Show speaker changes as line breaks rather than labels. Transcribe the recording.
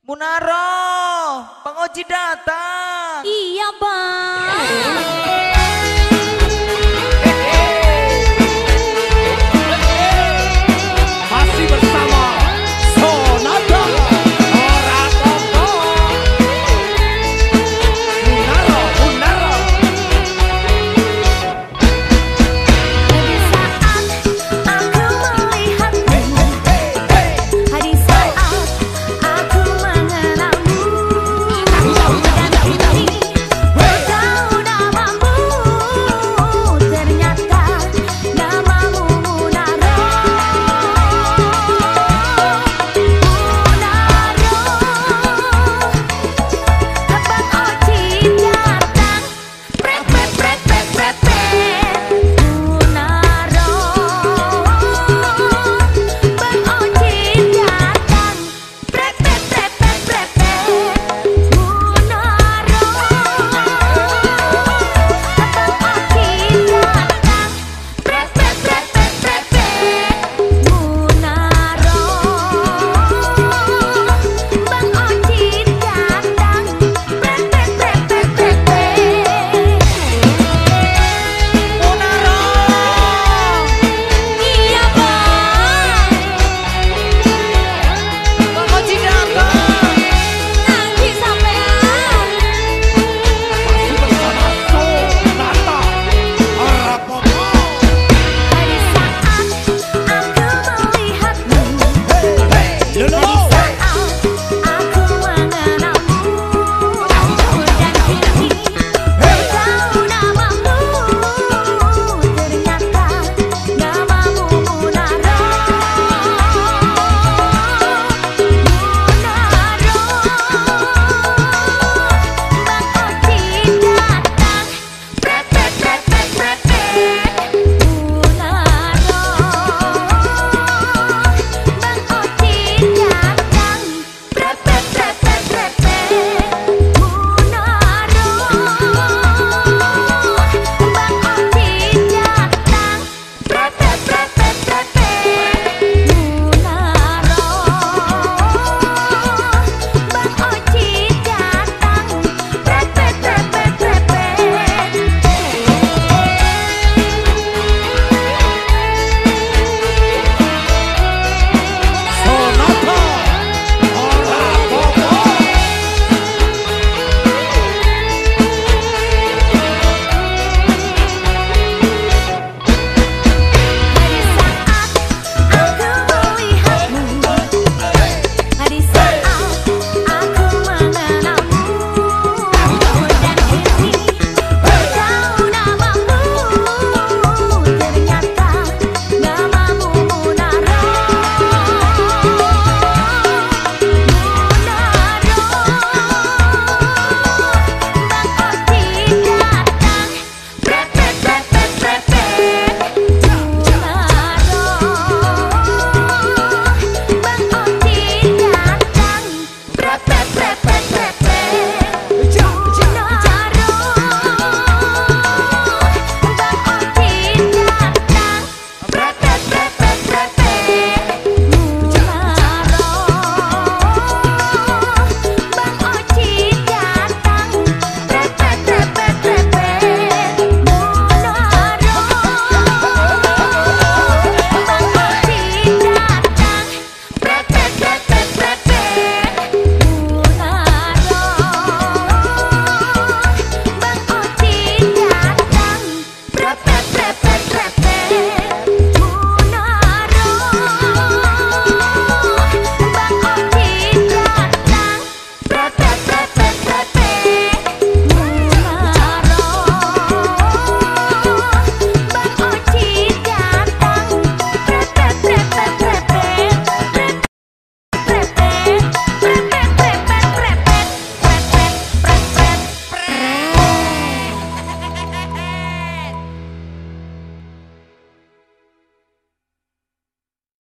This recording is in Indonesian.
Munaro, penguji data.
Iya bang.